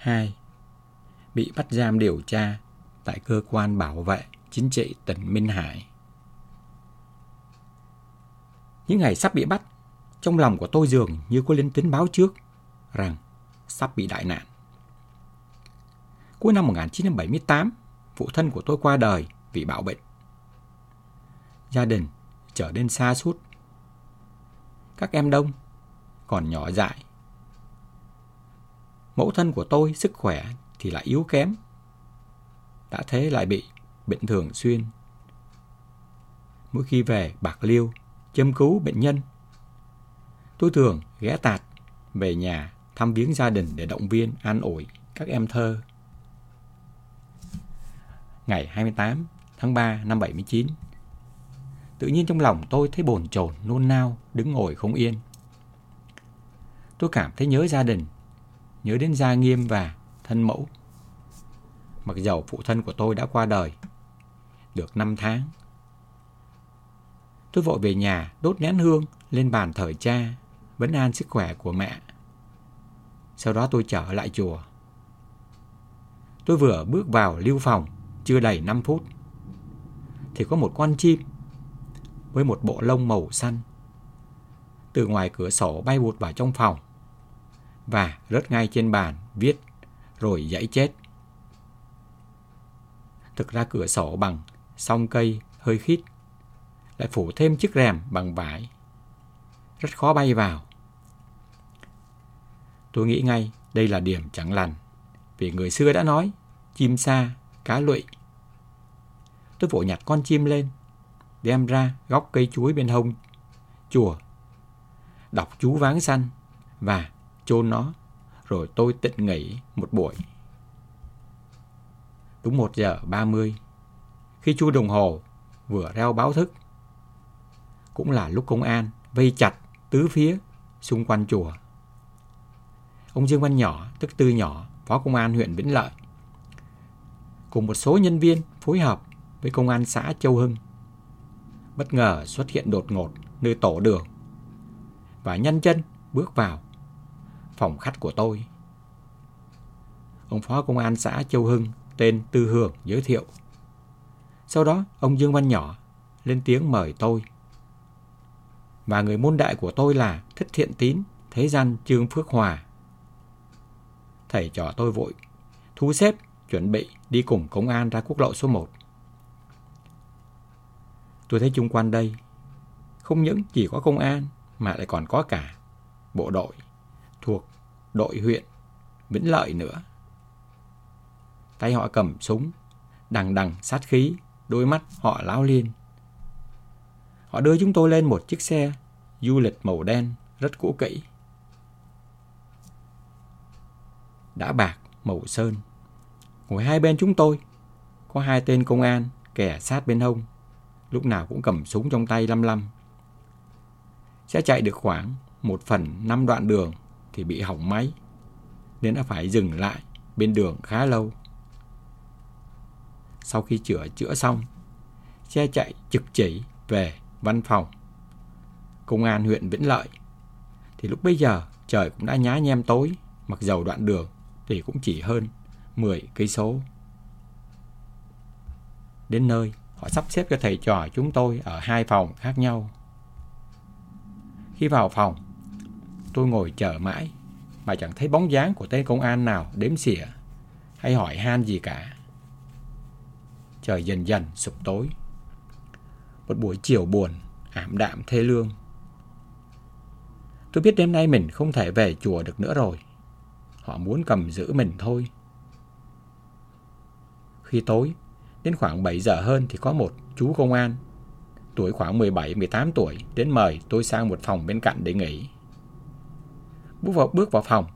2. Bị bắt giam điều tra tại cơ quan bảo vệ chính trị tỉnh Minh Hải. Những ngày sắp bị bắt, trong lòng của tôi dường như có linh tính báo trước rằng sắp bị đại nạn. Cuối năm 1978, phụ thân của tôi qua đời vì bạo bệnh. Gia đình trở nên xa suốt. Các em đông, còn nhỏ dại. Mẫu thân của tôi sức khỏe thì lại yếu kém. Đã thế lại bị bệnh thường xuyên. Mỗi khi về Bạc Liêu, châm cứu bệnh nhân, tôi thường ghé tạt về nhà thăm viếng gia đình để động viên, an ủi các em thơ. Ngày 28 tháng 3 năm 79, tự nhiên trong lòng tôi thấy bồn chồn nôn nao, đứng ngồi không yên. Tôi cảm thấy nhớ gia đình, nhớ đến gia nghiêm và thân mẫu. Mặc dầu phụ thân của tôi đã qua đời, được 5 tháng. Tôi vội về nhà đốt nén hương lên bàn thờ cha, vấn an sức khỏe của mẹ. Sau đó tôi trở lại chùa. Tôi vừa bước vào lưu phòng chưa đầy 5 phút thì có một con chim với một bộ lông màu xanh từ ngoài cửa sổ bay vụt vào trong phòng và rớt ngay trên bàn viết rồi dãy chết. Thực ra cửa sổ bằng song cây hơi khít lại phủ thêm chiếc rèm bằng vải rất khó bay vào. Tôi nghĩ ngay đây là điểm chẳng lành vì người xưa đã nói chim xa, cá lụy. Tôi vội nhặt con chim lên đem ra góc cây chuối bên hông chùa đọc chú váng xanh và chôn nó rồi tôi tịnh nghỉ một buổi. Đúng 1 giờ 30, khi chu đồng hồ vừa reo báo thức, cũng là lúc công an vây chặt tứ phía xung quanh chùa. Ông Dương Văn Nhỏ, tức Tư Nhỏ, Phó Công an huyện Vĩnh Lợi, cùng một số nhân viên phối hợp với Công an xã Châu Hưng, bất ngờ xuất hiện đột ngột nơi tổ đường và nhanh chân bước vào phòng khách của tôi. Ông Phó Công an xã Châu Hưng tên Tư Hường giới thiệu. Sau đó, ông Dương Văn Nhỏ lên tiếng mời tôi. Và người môn đại của tôi là Thích Thiện Tín, Thế Gian Trương Phước Hòa. Thầy trò tôi vội, thu xếp, chuẩn bị đi cùng công an ra quốc lộ số 1. Tôi thấy chung quanh đây, không những chỉ có công an mà lại còn có cả bộ đội đội huyện Vĩnh Lợi nữa. Tay họ cầm súng, đằng đằng sát khí, đôi mắt họ láo liên. Họ đưa chúng tôi lên một chiếc xe du lịch màu đen rất cũ kỹ. Đã bạc, màu sơn. Ngồi hai bên chúng tôi, có hai tên công an kẻ sát bên hông, lúc nào cũng cầm súng trong tay lăm lăm. Sẽ chạy được khoảng một phần năm đoạn đường thì bị hỏng máy, nên đã phải dừng lại bên đường khá lâu. Sau khi chữa chữa xong, xe chạy trực chỉ về văn phòng công an huyện Vĩnh Lợi. Thì lúc bây giờ trời cũng đã nhá nhem tối, mặc dầu đoạn đường thì cũng chỉ hơn 10 cây số. Đến nơi, họ sắp xếp cho thầy trò chúng tôi ở hai phòng khác nhau. Khi vào phòng, tôi ngồi chờ mãi mà chẳng thấy bóng dáng của tên công an nào đếm xỉa hay hỏi han gì cả. Trời dần dần sụp tối. Một buổi chiều buồn, ảm đạm thê lương. Tôi biết đêm nay mình không thể về chùa được nữa rồi. Họ muốn cầm giữ mình thôi. Khi tối, đến khoảng 7 giờ hơn thì có một chú công an, tuổi khoảng 17-18 tuổi, đến mời tôi sang một phòng bên cạnh để nghỉ. Bước vào, bước vào phòng,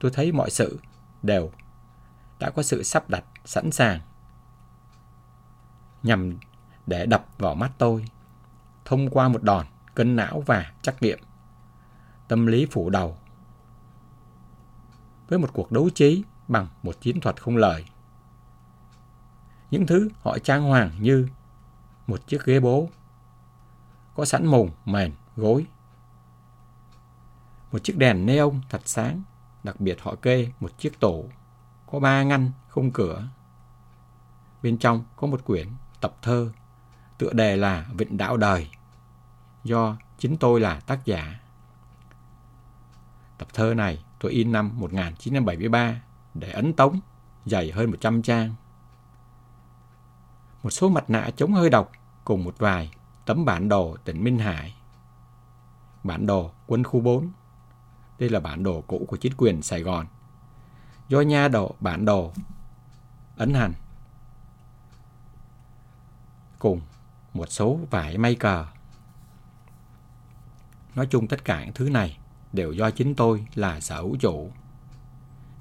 tôi thấy mọi sự đều đã có sự sắp đặt sẵn sàng nhằm để đập vào mắt tôi thông qua một đòn cân não và trắc nghiệm tâm lý phủ đầu với một cuộc đấu trí bằng một chiến thuật không lời. Những thứ họ trang hoàng như một chiếc ghế bố, có sẵn mùng, mền, gối, một chiếc đèn neon thật sáng Đặc biệt họ kê một chiếc tủ có ba ngăn khung cửa. Bên trong có một quyển tập thơ tựa đề là Vịnh Đảo Đời do chính tôi là tác giả. Tập thơ này tôi in năm 1973 để ấn tống, dày hơn 100 trang. Một số mặt nạ chống hơi độc cùng một vài tấm bản đồ tỉnh Minh Hải. Bản đồ quân khu 4. Đây là bản đồ cũ của chính quyền Sài Gòn. Do nha đồ bản đồ ấn hành. Cùng một số vải may cờ. Nói chung tất cả những thứ này đều do chính tôi là sở hữu chủ.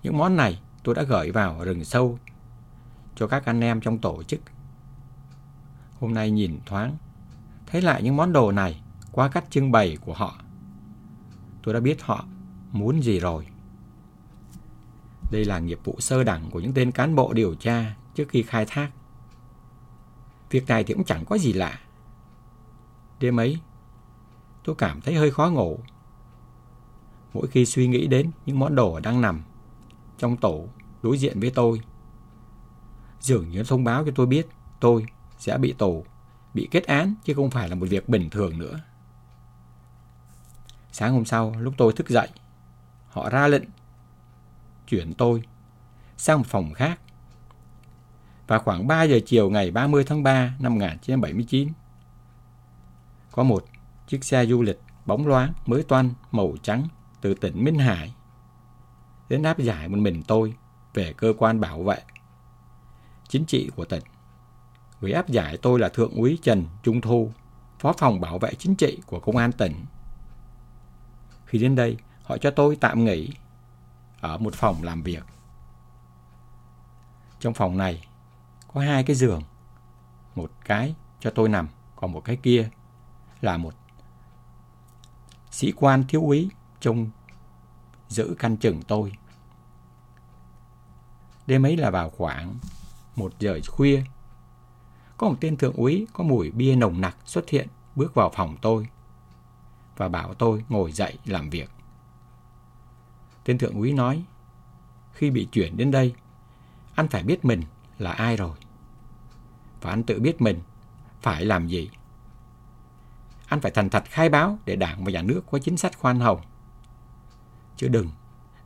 Những món này tôi đã gửi vào rừng sâu cho các anh em trong tổ chức. Hôm nay nhìn thoáng, thấy lại những món đồ này qua cách trưng bày của họ. Tôi đã biết họ muốn gì rồi. Đây là nghiệp vụ sơ đẳng của những tên cán bộ điều tra trước khi khai thác. Việc này thì cũng chẳng có gì lạ. Đêm ấy, tôi cảm thấy hơi khó ngủ. Mỗi khi suy nghĩ đến những món đồ đang nằm trong tổ đối diện với tôi. Dường như thông báo cho tôi biết tôi sẽ bị tù, bị kết án chứ không phải là một việc bình thường nữa. Sáng hôm sau, lúc tôi thức dậy, họ ra lệnh chuyển tôi sang một phòng khác. Và khoảng 3 giờ chiều ngày 30 tháng 3 năm 1979, có một chiếc xe du lịch bóng loáng mới toan màu trắng từ tỉnh Minh Hải đến áp giải một mình tôi về cơ quan bảo vệ chính trị của tỉnh. Người áp giải tôi là Thượng úy Trần Trung Thu, Phó phòng bảo vệ chính trị của Công an tỉnh. Khi đến đây, họ cho tôi tạm nghỉ ở một phòng làm việc. Trong phòng này có hai cái giường, một cái cho tôi nằm, còn một cái kia là một sĩ quan thiếu úy trông giữ canh chừng tôi. Đêm ấy là vào khoảng một giờ khuya. Có một tên thượng úy có mùi bia nồng nặc xuất hiện bước vào phòng tôi và bảo tôi ngồi dậy làm việc. Tên thượng úy nói, khi bị chuyển đến đây, anh phải biết mình là ai rồi. Và anh tự biết mình phải làm gì. Anh phải thành thật khai báo để đảng và nhà nước có chính sách khoan hồng. Chứ đừng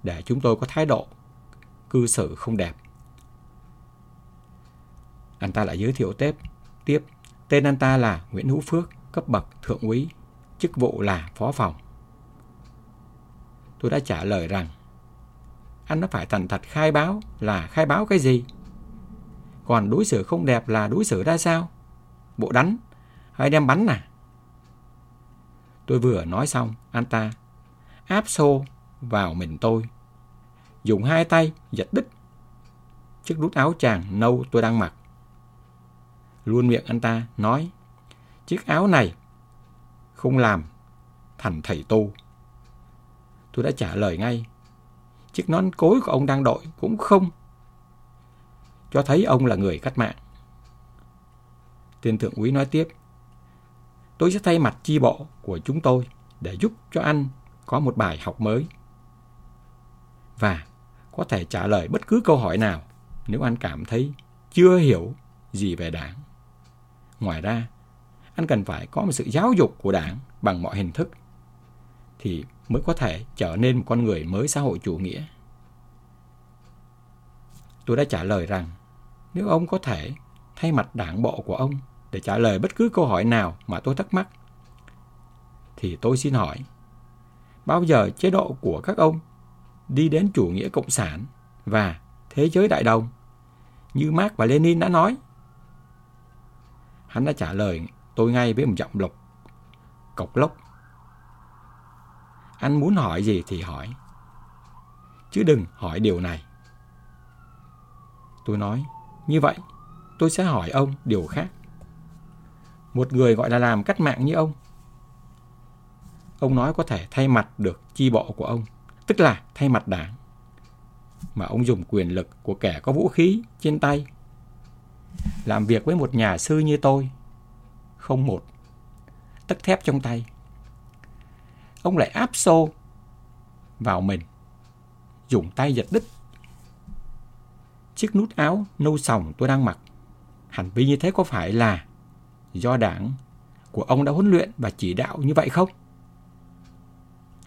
để chúng tôi có thái độ cư xử không đẹp. Anh ta lại giới thiệu tiếp, tiếp tên anh ta là Nguyễn Hữu Phước, cấp bậc thượng úy, chức vụ là phó phòng. Tôi đã trả lời rằng anh nó phải thành thật khai báo là khai báo cái gì? Còn đối xử không đẹp là đối xử ra sao? Bộ đánh hay đem bắn à? Tôi vừa nói xong, anh ta áp xô vào mình tôi. Dùng hai tay giật đứt chiếc nút áo chàng nâu tôi đang mặc. Luôn miệng anh ta nói, chiếc áo này không làm thành thầy tu. Tôi đã trả lời ngay, chiếc nón cối của ông đang đội cũng không cho thấy ông là người cách mạng. Tên thượng úy nói tiếp, tôi sẽ thay mặt chi bộ của chúng tôi để giúp cho anh có một bài học mới. Và có thể trả lời bất cứ câu hỏi nào nếu anh cảm thấy chưa hiểu gì về đảng. Ngoài ra, anh cần phải có một sự giáo dục của đảng bằng mọi hình thức thì mới có thể trở nên một con người mới xã hội chủ nghĩa. Tôi đã trả lời rằng, nếu ông có thể thay mặt đảng bộ của ông để trả lời bất cứ câu hỏi nào mà tôi thắc mắc, thì tôi xin hỏi, bao giờ chế độ của các ông đi đến chủ nghĩa cộng sản và thế giới đại đồng, như Marx và Lenin đã nói. Hắn đã trả lời tôi ngay với một giọng lục cộc lốc. Anh muốn hỏi gì thì hỏi. Chứ đừng hỏi điều này. Tôi nói, như vậy tôi sẽ hỏi ông điều khác. Một người gọi là làm cách mạng như ông. Ông nói có thể thay mặt được chi bộ của ông, tức là thay mặt đảng. Mà ông dùng quyền lực của kẻ có vũ khí trên tay. Làm việc với một nhà sư như tôi, không một tất thép trong tay. Ông lại áp xô vào mình, dùng tay giật đứt chiếc nút áo nâu sòng tôi đang mặc. Hành vi như thế có phải là do đảng của ông đã huấn luyện và chỉ đạo như vậy không?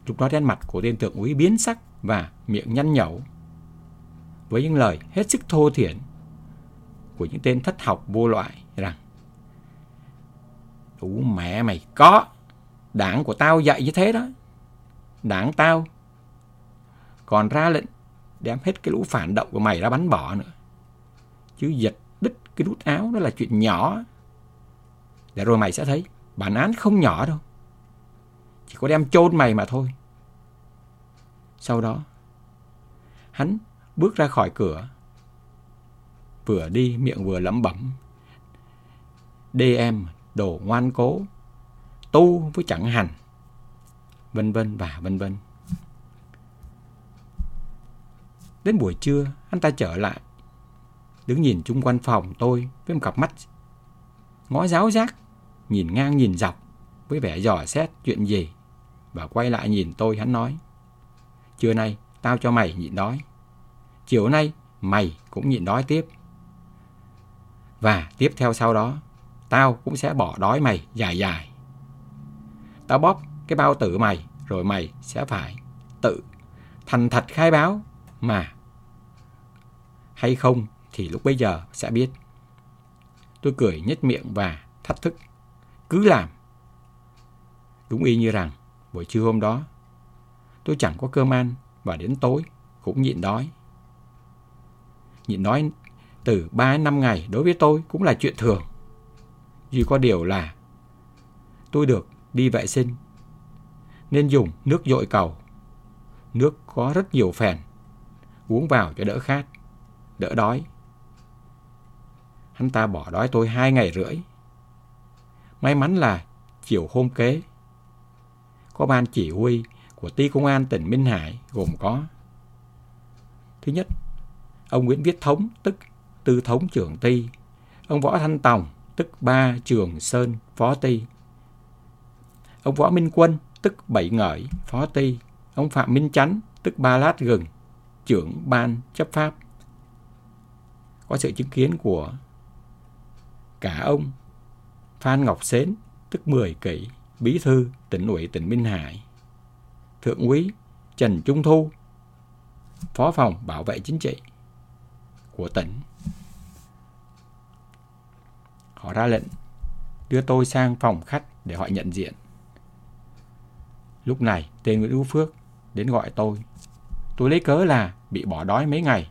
Lúc đó đen mặt của tên thượng úy biến sắc và miệng nhăn nhẩu với những lời hết sức thô thiển của những tên thất học vô loại rằng Đủ mẹ mày có Đảng của tao dạy như thế đó. Đảng tao. Còn ra lệnh Đem hết cái lũ phản động của mày ra bắn bỏ nữa. Chứ giật đứt cái nút áo đó là chuyện nhỏ. Để rồi mày sẽ thấy, Bản án không nhỏ đâu. Chỉ có đem chôn mày mà thôi. Sau đó, Hắn bước ra khỏi cửa. Vừa đi miệng vừa lẩm bẩm. Đê em đồ ngoan cố. Tu với chẳng hành. Vân vân và vân vân. Đến buổi trưa Anh ta trở lại. Đứng nhìn chung quanh phòng tôi Với một cặp mắt Ngó giáo giác Nhìn ngang nhìn dọc Với vẻ dò xét chuyện gì. Và quay lại nhìn tôi hắn nói Trưa nay tao cho mày nhịn đói. Chiều nay mày cũng nhịn đói tiếp. Và tiếp theo sau đó, tao cũng sẽ bỏ đói mày dài dài. Tao bóp cái bao tử mày, rồi mày sẽ phải tự thành thật khai báo mà. Hay không thì lúc bây giờ sẽ biết. Tôi cười nhếch miệng và thách thức. Cứ làm. Đúng y như rằng, buổi trưa hôm đó, tôi chẳng có cơm ăn và đến tối cũng nhịn đói. Nhịn đói từ 3 năm ngày đối với tôi cũng là chuyện thường. Duy có điều là tôi được đi vệ sinh nên dùng nước dội cầu. Nước có rất nhiều phèn, uống vào cho đỡ khát, đỡ đói. Hắn ta bỏ đói tôi hai ngày rưỡi. May mắn là chiều hôm kế, có ban chỉ huy của ty công an tỉnh Minh Hải gồm có Thứ nhất, ông Nguyễn Viết Thống, tức tư thống trưởng ty, ông Võ Thanh Tòng, tức ba Trường Sơn, phó ty, ông Võ Minh Quân, tức bảy ngợi, phó ty, ông Phạm Minh Chánh, tức ba lát gừng, trưởng ban chấp pháp. Có sự chứng kiến của cả ông Phan Ngọc Xến, tức mười kỷ, bí thư tỉnh ủy tỉnh Minh Hải, thượng úy Trần Trung Thu, phó phòng bảo vệ chính trị của tỉnh. Họ ra lệnh đưa tôi sang phòng khách để họ nhận diện. Lúc này, tên Nguyễn Hữu Phước đến gọi tôi. Tôi lấy cớ là bị bỏ đói mấy ngày,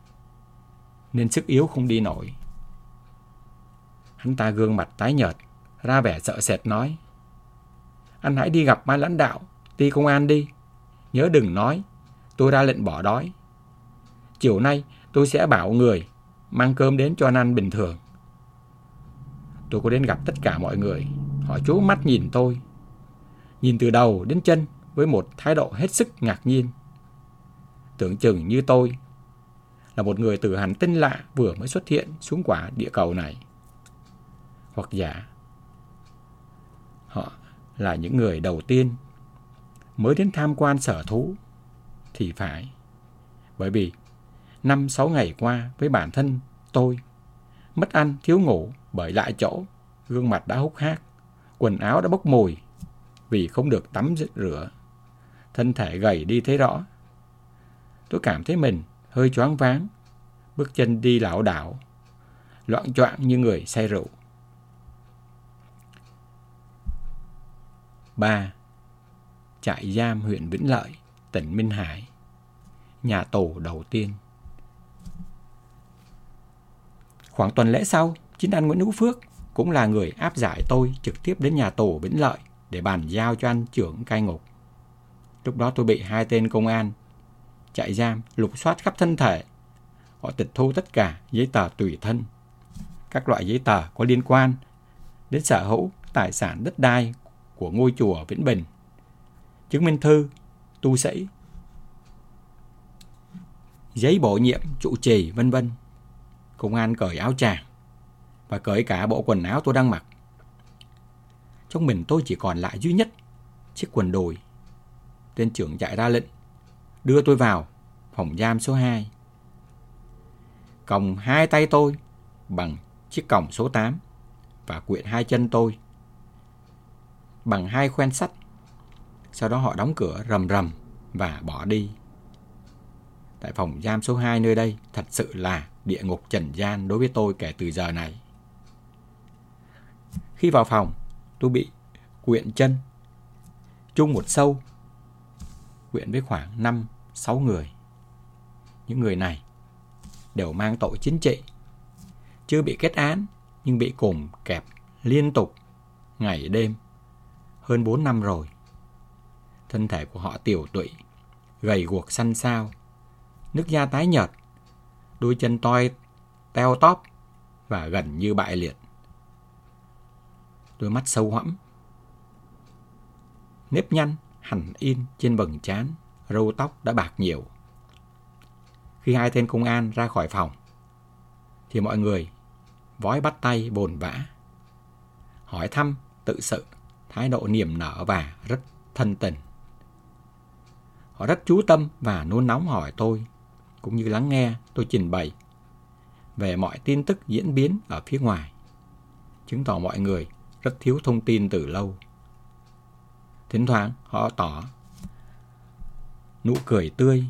nên sức yếu không đi nổi. Hắn ta gương mặt tái nhợt, ra vẻ sợ sệt nói. Anh hãy đi gặp ban lãnh đạo, ti công an đi. Nhớ đừng nói, tôi ra lệnh bỏ đói. Chiều nay tôi sẽ bảo người mang cơm đến cho anh ăn bình thường. Tôi có đến gặp tất cả mọi người. Họ chú mắt nhìn tôi. Nhìn từ đầu đến chân với một thái độ hết sức ngạc nhiên. Tưởng chừng như tôi là một người từ hành tinh lạ vừa mới xuất hiện xuống quả địa cầu này. Hoặc giả họ là những người đầu tiên mới đến tham quan sở thú thì phải. Bởi vì năm sáu ngày qua với bản thân tôi mất ăn, thiếu ngủ, bởi lại chỗ, gương mặt đã hốc hác, quần áo đã bốc mùi vì không được tắm rửa. Thân thể gầy đi thấy rõ. Tôi cảm thấy mình hơi choáng váng, bước chân đi lảo đảo, loạn choạng như người say rượu. 3. Trại giam huyện Vĩnh Lợi, tỉnh Minh Hải. Nhà tù đầu tiên. Khoảng tuần lễ sau, chính anh Nguyễn Hữu Phước cũng là người áp giải tôi trực tiếp đến nhà tù Vĩnh Lợi để bàn giao cho anh trưởng cai ngục. Lúc đó tôi bị hai tên công an chạy giam lục soát khắp thân thể. Họ tịch thu tất cả giấy tờ tùy thân, các loại giấy tờ có liên quan đến sở hữu tài sản đất đai của ngôi chùa Vĩnh Bình, chứng minh thư, tu sĩ, giấy bổ nhiệm trụ trì vân vân. Công an cởi áo tràng và cởi cả bộ quần áo tôi đang mặc. Trong mình tôi chỉ còn lại duy nhất chiếc quần đùi. Tên trưởng chạy ra lệnh, đưa tôi vào phòng giam số 2. Còng hai tay tôi bằng chiếc còng số 8 và quyện hai chân tôi bằng hai khoen sắt. Sau đó họ đóng cửa rầm rầm và bỏ đi. Tại phòng giam số 2 nơi đây thật sự là địa ngục trần gian đối với tôi kể từ giờ này. Khi vào phòng, tôi bị quyện chân chung một sâu quyện với khoảng 5 6 người. Những người này đều mang tội chính trị, chưa bị kết án nhưng bị cùng kẹp liên tục ngày đêm hơn 4 năm rồi. Thân thể của họ tiểu tụy, gầy guộc xanh xao, nước da tái nhợt, đôi chân toi teo tóp và gần như bại liệt. Đôi mắt sâu hõm, nếp nhăn hẳn in trên bầng trán, râu tóc đã bạc nhiều. Khi hai tên công an ra khỏi phòng, thì mọi người vói bắt tay bồn vã, hỏi thăm tự sự, thái độ niềm nở và rất thân tình. Họ rất chú tâm và nôn nóng hỏi tôi, cũng như lắng nghe tôi trình bày về mọi tin tức diễn biến ở phía ngoài, chứng tỏ mọi người rất thiếu thông tin từ lâu. Thỉnh thoảng họ tỏ nụ cười tươi,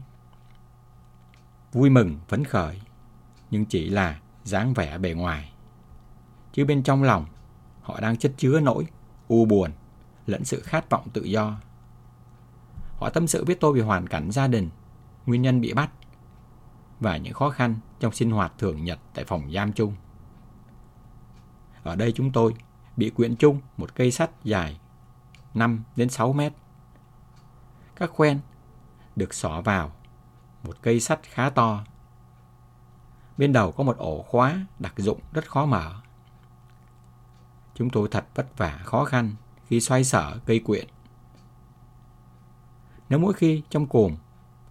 vui mừng, phấn khởi, nhưng chỉ là dáng vẻ bề ngoài. Chứ bên trong lòng, họ đang chất chứa nỗi u buồn lẫn sự khát vọng tự do. Họ tâm sự với tôi về hoàn cảnh gia đình, nguyên nhân bị bắt và những khó khăn trong sinh hoạt thường nhật tại phòng giam chung. Ở đây chúng tôi bị quyện chung một cây sắt dài 5 đến 6 mét. Các khoen được xỏ vào một cây sắt khá to. Bên đầu có một ổ khóa đặc dụng rất khó mở. Chúng tôi thật vất vả khó khăn khi xoay sở cây quyện. Nếu mỗi khi trong cồm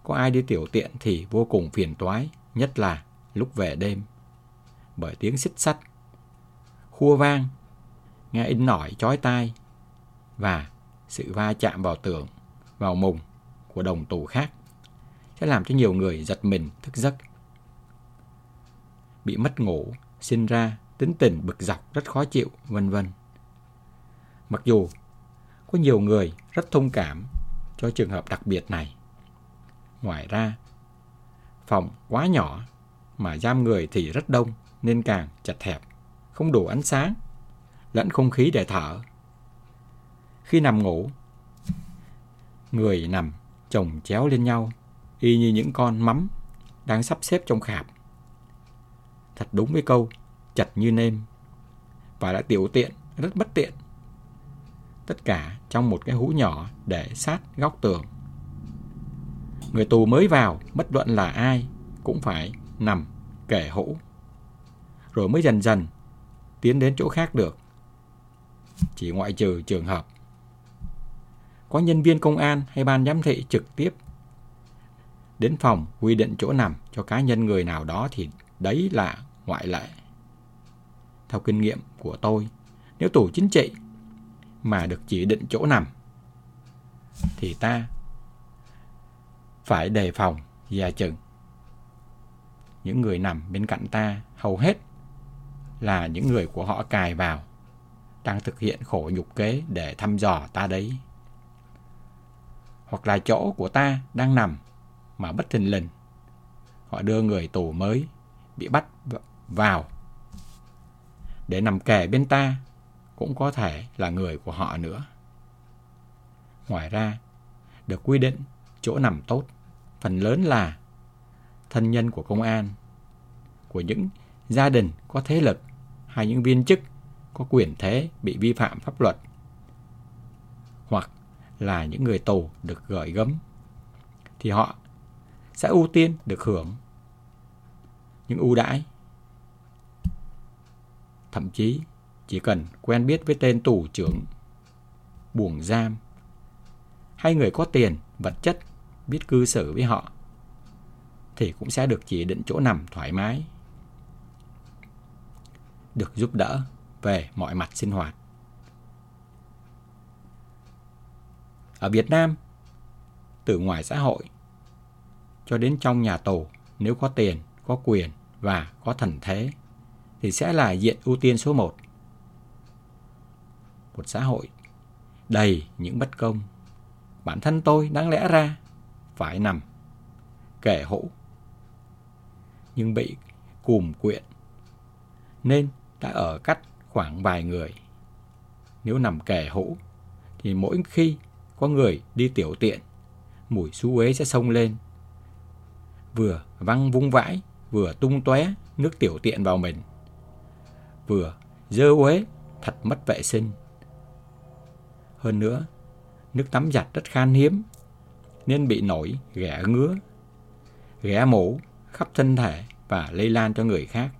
có ai đi tiểu tiện thì vô cùng phiền toái, nhất là lúc về đêm. Bởi tiếng xích sắt, khua vang, nghe in nổi chói tai và sự va chạm vào tường, vào mùng của đồng tù khác sẽ làm cho nhiều người giật mình thức giấc. Bị mất ngủ, sinh ra tính tình bực dọc rất khó chịu, vân vân. Mặc dù có nhiều người rất thông cảm cho trường hợp đặc biệt này. Ngoài ra, phòng quá nhỏ mà giam người thì rất đông nên càng chật hẹp, không đủ ánh sáng, lẫn không khí để thở. Khi nằm ngủ, người nằm chồng chéo lên nhau, y như những con mắm đang sắp xếp trong khạp. Thật đúng với câu, chặt như nêm. Và đã tiểu tiện, rất bất tiện. Tất cả trong một cái hũ nhỏ để sát góc tường. Người tù mới vào, bất luận là ai, cũng phải nằm kể hũ. Rồi mới dần dần tiến đến chỗ khác được. Chỉ ngoại trừ trường hợp có nhân viên công an hay ban giám thị trực tiếp đến phòng quy định chỗ nằm cho cá nhân người nào đó thì đấy là ngoại lệ. Theo kinh nghiệm của tôi, nếu tù chính trị mà được chỉ định chỗ nằm thì ta phải đề phòng và chừng. Những người nằm bên cạnh ta hầu hết là những người của họ cài vào đang thực hiện khổ nhục kế để thăm dò ta đấy hoặc là chỗ của ta đang nằm mà bất thình lình. Họ đưa người tù mới bị bắt vào để nằm kề bên ta cũng có thể là người của họ nữa. Ngoài ra, được quy định chỗ nằm tốt, phần lớn là thân nhân của công an, của những gia đình có thế lực hay những viên chức có quyền thế bị vi phạm pháp luật hoặc là những người tù được gửi gấm thì họ sẽ ưu tiên được hưởng những ưu đãi. Thậm chí chỉ cần quen biết với tên tù trưởng buồng giam hay người có tiền, vật chất biết cư xử với họ thì cũng sẽ được chỉ định chỗ nằm thoải mái. Được giúp đỡ về mọi mặt sinh hoạt. Ở Việt Nam, từ ngoài xã hội, cho đến trong nhà tù nếu có tiền, có quyền và có thần thế thì sẽ là diện ưu tiên số một. Một xã hội đầy những bất công. Bản thân tôi đáng lẽ ra phải nằm kẻ hũ nhưng bị cùm quyện nên đã ở cách khoảng vài người. Nếu nằm kẻ hũ thì mỗi khi có người đi tiểu tiện, mùi xú uế sẽ xông lên. Vừa văng vung vãi, vừa tung tóe nước tiểu tiện vào mình. Vừa dơ uế, thật mất vệ sinh. Hơn nữa, nước tắm giặt rất khan hiếm, nên bị nổi ghẻ ngứa, ghẻ mổ khắp thân thể và lây lan cho người khác.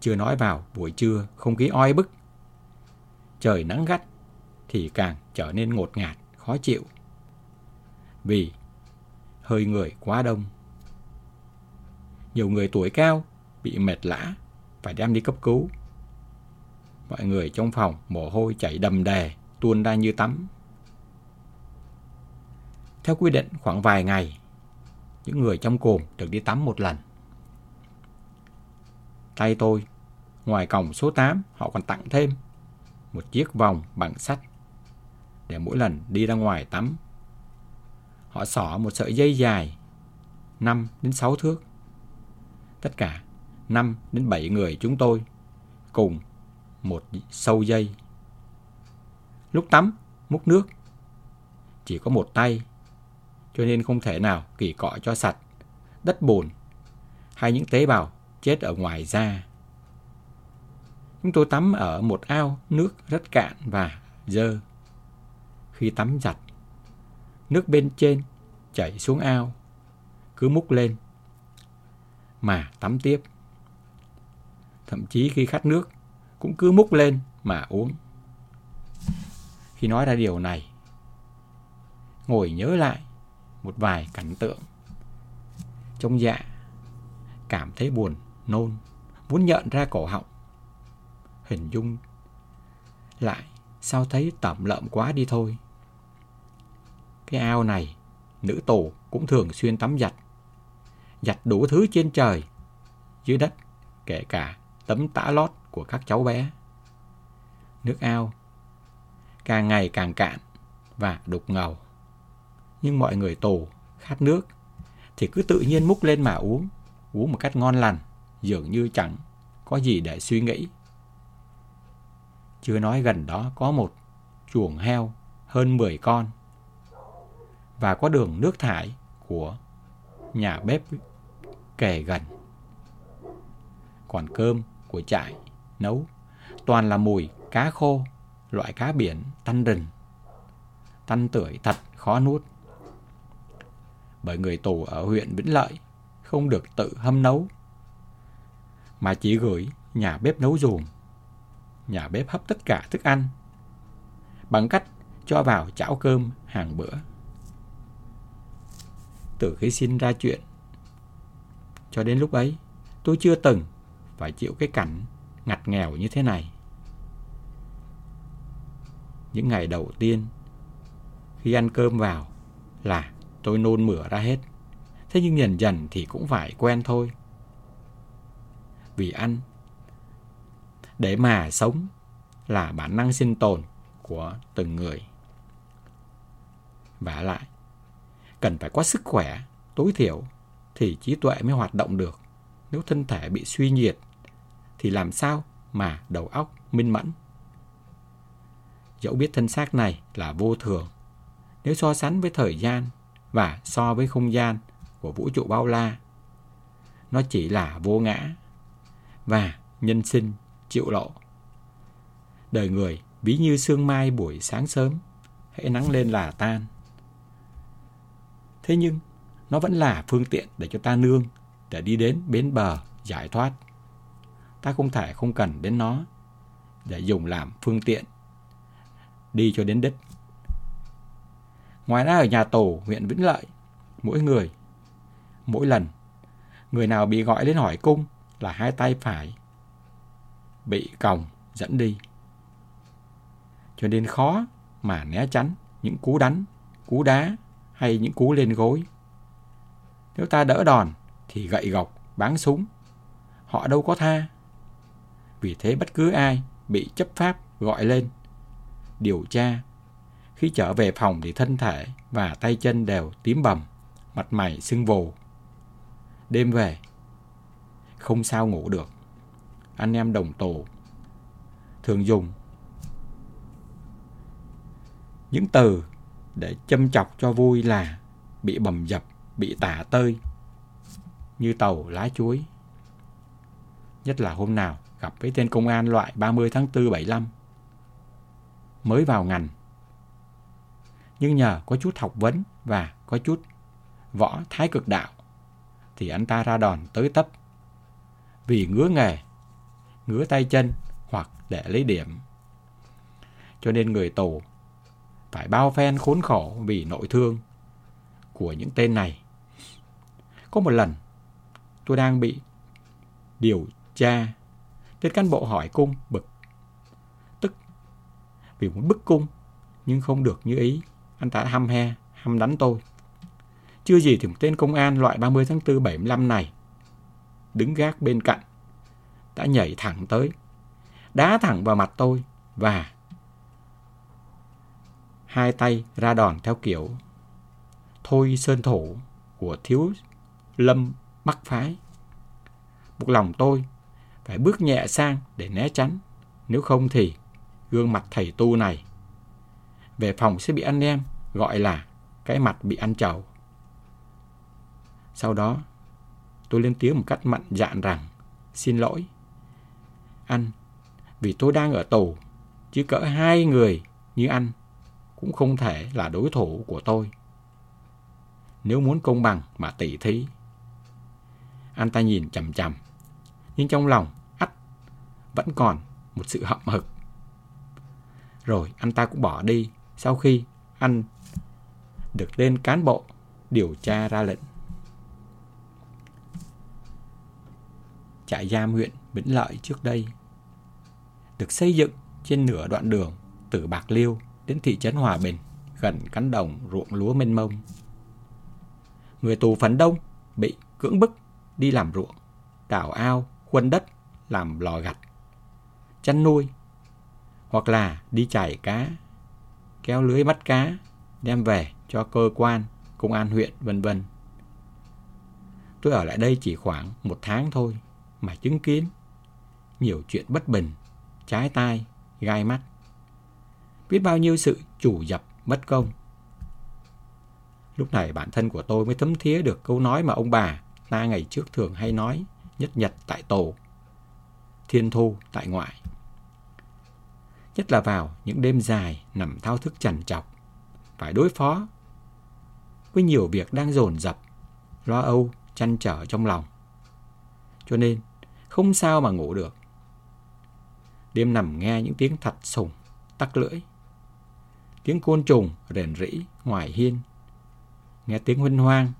Chưa nói vào buổi trưa không khí oi bức, trời nắng gắt thì càng trở nên ngột ngạt, khó chịu. Vì hơi người quá đông. Nhiều người tuổi cao bị mệt lã, phải đem đi cấp cứu. Mọi người trong phòng mồ hôi chảy đầm đè, tuôn ra như tắm. Theo quy định khoảng vài ngày, những người trong cồn được đi tắm một lần. Tay tôi, ngoài cổng số 8, họ còn tặng thêm một chiếc vòng bằng sắt để mỗi lần đi ra ngoài tắm. Họ xỏ một sợi dây dài 5 đến 6 thước. Tất cả 5 đến 7 người chúng tôi cùng một sâu dây. Lúc tắm, múc nước chỉ có một tay cho nên không thể nào kỳ cọ cho sạch đất bùn hay những tế bào chết ở ngoài da. Chúng tôi tắm ở một ao nước rất cạn và dơ. Khi tắm giặt, nước bên trên chảy xuống ao, cứ múc lên, mà tắm tiếp. Thậm chí khi khát nước, cũng cứ múc lên mà uống. Khi nói ra điều này, ngồi nhớ lại một vài cảnh tượng. Trong dạ, cảm thấy buồn, nôn, muốn nhận ra cổ họng. Hình dung lại, sao thấy tẩm lợm quá đi thôi. Cái ao này, nữ tù cũng thường xuyên tắm giặt. Giặt đủ thứ trên trời, dưới đất, kể cả tấm tã lót của các cháu bé. Nước ao càng ngày càng cạn và đục ngầu. Nhưng mọi người tù khát nước thì cứ tự nhiên múc lên mà uống, uống một cách ngon lành, dường như chẳng có gì để suy nghĩ. Chưa nói gần đó có một chuồng heo hơn 10 con và có đường nước thải của nhà bếp kề gần. Còn cơm của trại nấu toàn là mùi cá khô, loại cá biển tanh rình. Tanh tưởi thật khó nuốt. Bởi người tù ở huyện Vĩnh Lợi không được tự hâm nấu, mà chỉ gửi nhà bếp nấu dùm. Nhà bếp hấp tất cả thức ăn bằng cách cho vào chảo cơm hàng bữa. Từ khi sinh ra chuyện cho đến lúc ấy, tôi chưa từng phải chịu cái cảnh ngặt nghèo như thế này. Những ngày đầu tiên, khi ăn cơm vào là tôi nôn mửa ra hết. Thế nhưng dần dần thì cũng phải quen thôi. Vì ăn, để mà sống là bản năng sinh tồn của từng người. Và lại, cần phải có sức khỏe tối thiểu thì trí tuệ mới hoạt động được. Nếu thân thể bị suy nhiệt thì làm sao mà đầu óc minh mẫn. Dẫu biết thân xác này là vô thường, nếu so sánh với thời gian và so với không gian của vũ trụ bao la, nó chỉ là vô ngã và nhân sinh chịu lộ. Đời người ví như sương mai buổi sáng sớm, hãy nắng lên là tan. Thế nhưng, nó vẫn là phương tiện để cho ta nương, để đi đến bến bờ giải thoát ta không thể không cần đến nó để dùng làm phương tiện đi cho đến đích. Ngoài ra ở nhà tù huyện Vĩnh Lợi, mỗi người, mỗi lần, người nào bị gọi lên hỏi cung là hai tay phải bị còng dẫn đi. Cho nên khó mà né tránh những cú đánh, cú đá hay những cú lên gối. Nếu ta đỡ đòn thì gậy gọc, báng súng. Họ đâu có tha. Vì thế bất cứ ai bị chấp pháp gọi lên, điều tra. Khi trở về phòng thì thân thể và tay chân đều tím bầm, mặt mày sưng vù. Đêm về, không sao ngủ được. Anh em đồng tổ thường dùng những từ để châm chọc cho vui là bị bầm dập, bị tả tơi, như tàu lá chuối. Nhất là hôm nào gặp với tên công an loại 30 tháng 4 75 mới vào ngành. Nhưng nhờ có chút học vấn và có chút võ thái cực đạo thì anh ta ra đòn tới tấp. Vì ngứa nghề, ngứa tay chân hoặc để lấy điểm. Cho nên người tù phải bao phen khốn khổ vì nội thương của những tên này. Có một lần, tôi đang bị điều tra. Tên cán bộ hỏi cung bực. Tức vì muốn bức cung, nhưng không được như ý. Anh ta hăm he, hăm đánh tôi. Chưa gì thì một tên công an loại 30 tháng 4 75 này đứng gác bên cạnh đã nhảy thẳng tới, đá thẳng vào mặt tôi và hai tay ra đòn theo kiểu thôi sơn thổ của thiếu lâm bắc phái. Buộc lòng tôi phải bước nhẹ sang để né tránh, nếu không thì gương mặt thầy tu này về phòng sẽ bị anh em gọi là cái mặt bị ăn chầu. Sau đó, tôi lên tiếng một cách mặn dạn rằng xin lỗi. Anh, vì tôi đang ở tù, chứ cỡ hai người như anh cũng không thể là đối thủ của tôi. Nếu muốn công bằng mà tỉ thí. Anh ta nhìn chầm chầm, nhưng trong lòng ắt vẫn còn một sự hậm hực. Rồi anh ta cũng bỏ đi sau khi anh được lên cán bộ điều tra ra lệnh. Trại giam huyện Vĩnh Lợi trước đây được xây dựng trên nửa đoạn đường từ Bạc Liêu đến thị trấn Hòa Bình, gần cánh đồng ruộng lúa mênh mông. Người tù phần đông bị cưỡng bức đi làm ruộng, đào ao, khuân đất, làm lò gạch, chăn nuôi, hoặc là đi chải cá, kéo lưới bắt cá, đem về cho cơ quan, công an huyện, vân vân. Tôi ở lại đây chỉ khoảng một tháng thôi mà chứng kiến nhiều chuyện bất bình, trái tai, gai mắt biết bao nhiêu sự chủ dập mất công. Lúc này bản thân của tôi mới thấm thía được câu nói mà ông bà ta ngày trước thường hay nói nhất nhật tại tổ, thiên thu tại ngoại. Nhất là vào những đêm dài nằm thao thức chằn chọc, phải đối phó với nhiều việc đang dồn dập, lo âu, chăn trở trong lòng. Cho nên, không sao mà ngủ được. Đêm nằm nghe những tiếng thật sùng, tắc lưỡi, tiếng côn trùng rền rĩ ngoài hiên. Nghe tiếng huynh hoang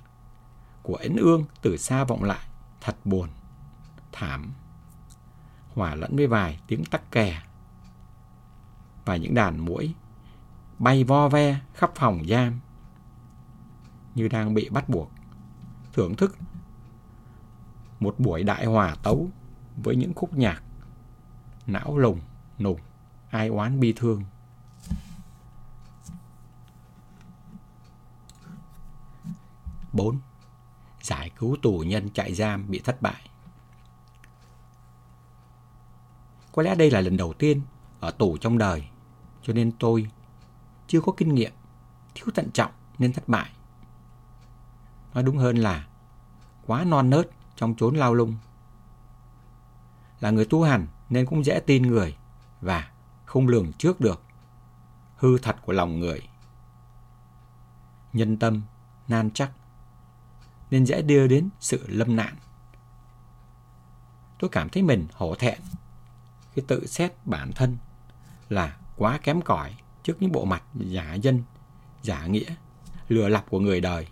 của ến ương từ xa vọng lại, thật buồn, thảm. Hòa lẫn với vài tiếng tắc kè và những đàn muỗi bay vo ve khắp phòng giam như đang bị bắt buộc thưởng thức một buổi đại hòa tấu với những khúc nhạc não lùng nùng ai oán bi thương 4. Giải cứu tù nhân trại giam bị thất bại. Có lẽ đây là lần đầu tiên ở tù trong đời, cho nên tôi chưa có kinh nghiệm, thiếu thận trọng nên thất bại. Nói đúng hơn là quá non nớt trong chốn lao lung. Là người tu hành nên cũng dễ tin người và không lường trước được hư thật của lòng người. Nhân tâm, nan chắc nên dễ đưa đến sự lâm nạn. Tôi cảm thấy mình hổ thẹn khi tự xét bản thân là quá kém cỏi trước những bộ mặt giả dân, giả nghĩa, lừa lọc của người đời.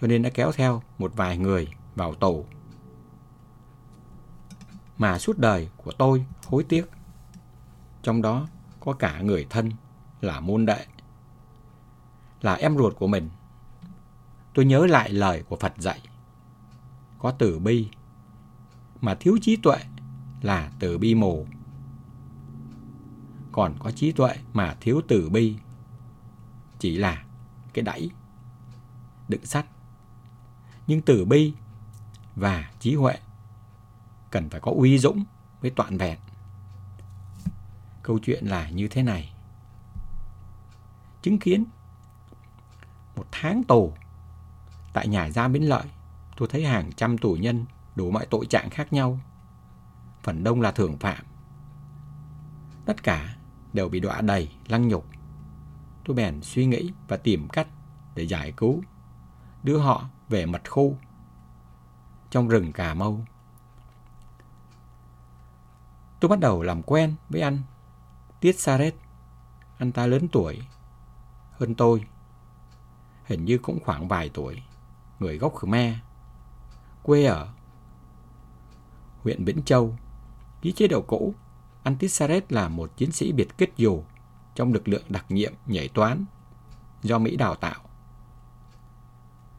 Cho nên đã kéo theo một vài người vào tù. Mà suốt đời của tôi hối tiếc. Trong đó có cả người thân là môn đệ, là em ruột của mình tôi nhớ lại lời của Phật dạy. Có tử bi, mà thiếu trí tuệ là tử bi mù. Còn có trí tuệ mà thiếu tử bi chỉ là cái đẩy đựng sắt. Nhưng tử bi và trí huệ cần phải có uy dũng với toàn vẹn. Câu chuyện là như thế này. Chứng kiến một tháng tù tại nhà giam Bến Lợi, tôi thấy hàng trăm tù nhân đủ mọi tội trạng khác nhau. Phần đông là thường phạm. Tất cả đều bị đọa đầy, lăng nhục. Tôi bèn suy nghĩ và tìm cách để giải cứu, đưa họ về mật khu trong rừng Cà Mau. Tôi bắt đầu làm quen với anh Tiết Saret. Anh ta lớn tuổi hơn tôi. Hình như cũng khoảng vài tuổi. Người gốc Khmer. Quê ở huyện Vĩnh Châu. Ký chế độ cũ, Antisaret là một chiến sĩ biệt kích dù trong lực lượng đặc nhiệm nhảy toán do Mỹ đào tạo.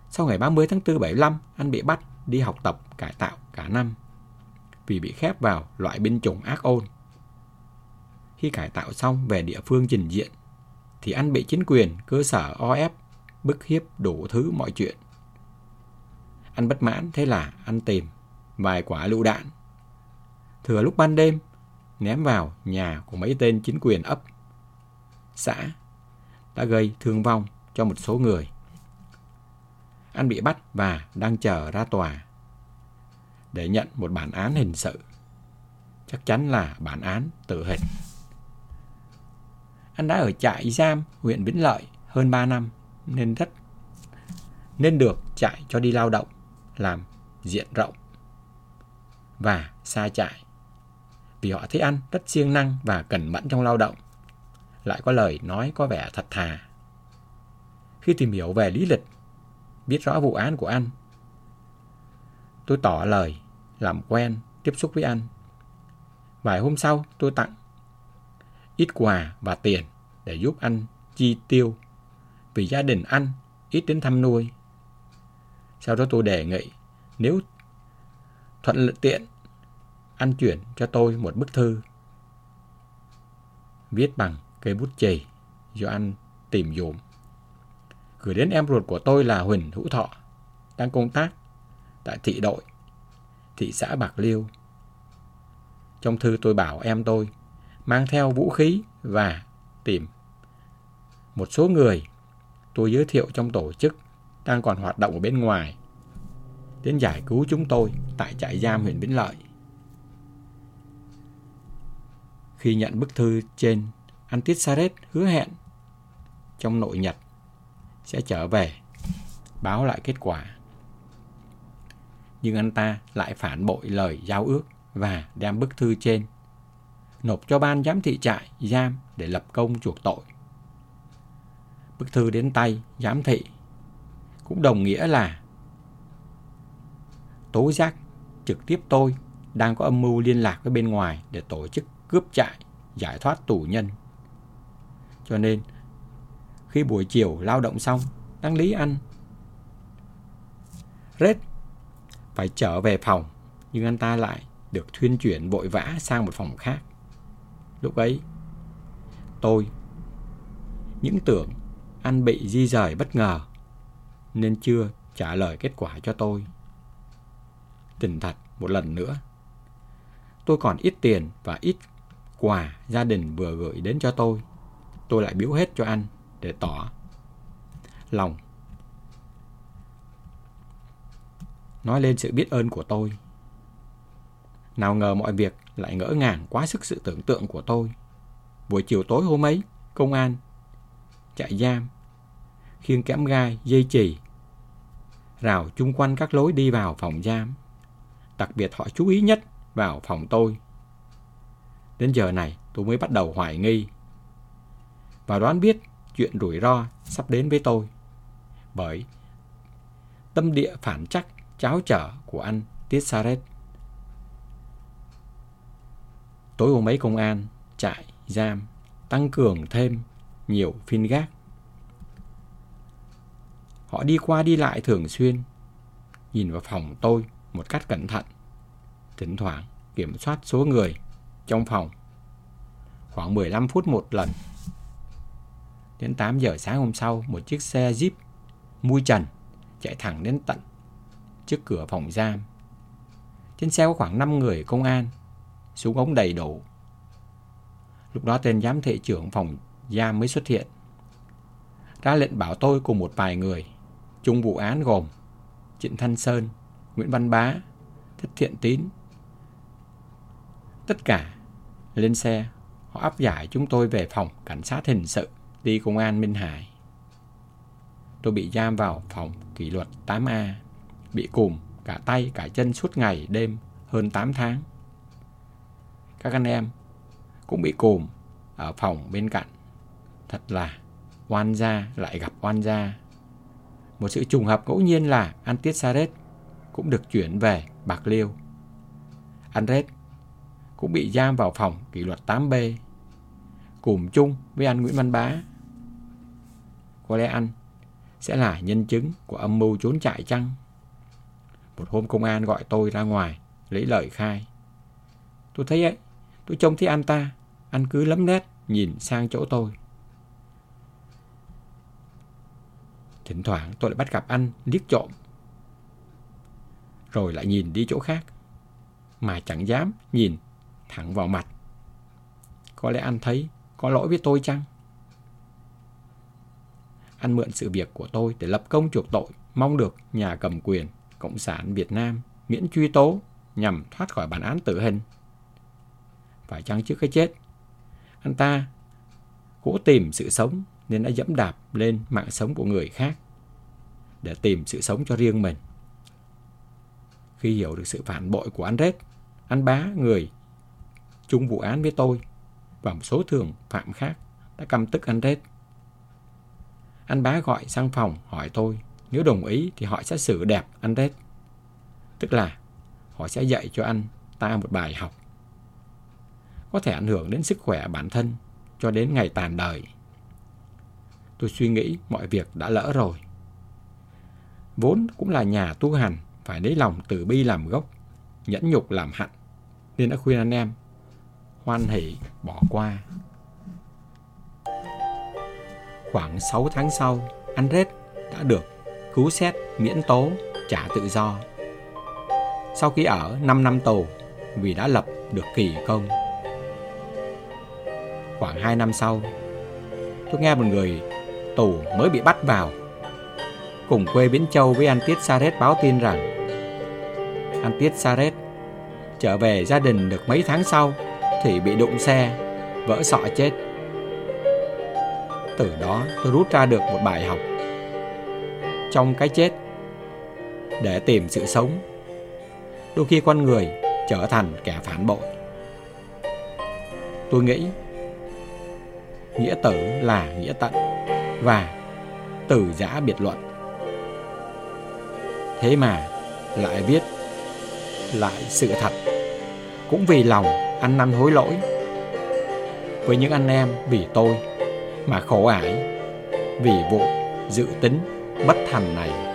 Sau ngày 30 tháng 4 75, anh bị bắt đi học tập cải tạo cả năm vì bị khép vào loại binh chủng ác ôn. Khi cải tạo xong về địa phương trình diện, thì anh bị chính quyền cơ sở o ép bức hiếp đủ thứ mọi chuyện. Anh bất mãn thế là anh tìm vài quả lựu đạn. Thừa lúc ban đêm, ném vào nhà của mấy tên chính quyền ấp, xã, đã gây thương vong cho một số người. Anh bị bắt và đang chờ ra tòa để nhận một bản án hình sự. Chắc chắn là bản án tử hình. Anh đã ở trại giam huyện Vĩnh Lợi hơn 3 năm nên rất nên được trại cho đi lao động, làm diện rộng và xa trại. Vì họ thấy anh rất siêng năng và cẩn mẫn trong lao động, lại có lời nói có vẻ thật thà. Khi tìm hiểu về lý lịch, biết rõ vụ án của anh, tôi tỏ lời làm quen, tiếp xúc với anh. Vài hôm sau, tôi tặng ít quà và tiền để giúp anh chi tiêu vì gia đình anh ít đến thăm nuôi. Sau đó tôi đề nghị nếu thuận lợi tiện, anh chuyển cho tôi một bức thư viết bằng cây bút chì do anh tìm dùm. Gửi đến em ruột của tôi là Huỳnh Hữu Thọ, đang công tác tại thị đội thị xã Bạc Liêu. Trong thư tôi bảo em tôi mang theo vũ khí và tìm một số người tôi giới thiệu trong tổ chức đang còn hoạt động ở bên ngoài đến giải cứu chúng tôi tại trại giam huyện Vĩnh Lợi. Khi nhận bức thư trên, Antisaret hứa hẹn trong nội nhật sẽ trở về báo lại kết quả nhưng anh ta lại phản bội lời giao ước và đem bức thư trên nộp cho ban giám thị trại giam để lập công chuộc tội. Bức thư đến tay giám thị cũng đồng nghĩa là tố giác trực tiếp tôi đang có âm mưu liên lạc với bên ngoài để tổ chức cướp trại, giải thoát tù nhân. Cho nên, khi buổi chiều lao động xong, đăng lý ăn. Red phải trở về phòng, nhưng anh ta lại được thuyên chuyển vội vã sang một phòng khác. Lúc ấy, tôi những tưởng anh bị di rời bất ngờ, nên chưa trả lời kết quả cho tôi. Tình thật một lần nữa, tôi còn ít tiền và ít quà gia đình vừa gửi đến cho tôi. Tôi lại biếu hết cho anh để tỏ lòng nói lên sự biết ơn của tôi. Nào ngờ mọi việc lại ngỡ ngàng quá sức sự tưởng tượng của tôi. Buổi chiều tối hôm ấy, công an, trại giam, khiêng kẽm gai, dây chì, rào chung quanh các lối đi vào phòng giam. Đặc biệt họ chú ý nhất vào phòng tôi. Đến giờ này tôi mới bắt đầu hoài nghi và đoán biết chuyện rủi ro sắp đến với tôi. Bởi tâm địa phản chắc cháo trở của anh Tiết Tối hôm ấy công an, trại, giam, tăng cường thêm nhiều phiên gác. Họ đi qua đi lại thường xuyên, nhìn vào phòng tôi một cách cẩn thận. Thỉnh thoảng kiểm soát số người trong phòng. Khoảng 15 phút một lần. Đến 8 giờ sáng hôm sau, một chiếc xe Jeep mui trần chạy thẳng đến tận trước cửa phòng giam. Trên xe có khoảng 5 người công an, súng ống đầy đủ. Lúc đó tên giám thị trưởng phòng giam mới xuất hiện. Ra lệnh bảo tôi cùng một vài người. Chung vụ án gồm Trịnh Thanh Sơn, Nguyễn Văn Bá, Thích Thiện Tín. Tất cả lên xe, họ áp giải chúng tôi về phòng cảnh sát hình sự, đi công an Minh Hải. Tôi bị giam vào phòng kỷ luật 8A, bị cùm cả tay cả chân suốt ngày đêm hơn 8 tháng. Các anh em cũng bị cùm ở phòng bên cạnh. Thật là oan gia lại gặp oan gia. Một sự trùng hợp ngẫu nhiên là Antiết Saret cũng được chuyển về Bạc Liêu. Andres cũng bị giam vào phòng kỷ luật 8B cùng chung với anh Nguyễn Văn Bá. Có lẽ anh sẽ là nhân chứng của âm mưu trốn chạy chăng? Một hôm công an gọi tôi ra ngoài lấy lời khai. Tôi thấy ấy, tôi trông thấy anh ta, anh cứ lấm nét nhìn sang chỗ tôi. Thỉnh thoảng tôi lại bắt gặp anh liếc trộm. Rồi lại nhìn đi chỗ khác. Mà chẳng dám nhìn thẳng vào mặt. Có lẽ anh thấy có lỗi với tôi chăng? Anh mượn sự việc của tôi để lập công chuộc tội, mong được nhà cầm quyền Cộng sản Việt Nam miễn truy tố nhằm thoát khỏi bản án tử hình. Phải chăng trước cái chết, anh ta cố tìm sự sống nên đã dẫm đạp lên mạng sống của người khác để tìm sự sống cho riêng mình. Khi hiểu được sự phản bội của anh Rết, anh bá người chung vụ án với tôi và một số thường phạm khác đã căm tức anh Rết. Anh bá gọi sang phòng hỏi tôi nếu đồng ý thì họ sẽ xử đẹp anh Rết. Tức là họ sẽ dạy cho anh ta một bài học. Có thể ảnh hưởng đến sức khỏe bản thân cho đến ngày tàn đời. Tôi suy nghĩ mọi việc đã lỡ rồi. Vốn cũng là nhà tu hành, phải lấy lòng từ bi làm gốc, nhẫn nhục làm hạnh, nên đã khuyên anh em hoan hỷ bỏ qua. Khoảng 6 tháng sau, anh Rết đã được cứu xét miễn tố trả tự do. Sau khi ở 5 năm tù vì đã lập được kỳ công. Khoảng 2 năm sau, tôi nghe một người tù mới bị bắt vào. Cùng quê Biến Châu với An Tiết Saret báo tin rằng An Tiết Saret trở về gia đình được mấy tháng sau thì bị đụng xe, vỡ sọ chết. Từ đó tôi rút ra được một bài học. Trong cái chết, để tìm sự sống, đôi khi con người trở thành kẻ phản bội. Tôi nghĩ nghĩa tử là nghĩa tận và từ giã biệt luận. Thế mà lại viết lại sự thật, cũng vì lòng ăn năn hối lỗi với những anh em vì tôi mà khổ ải, vì vụ dự tính bất thành này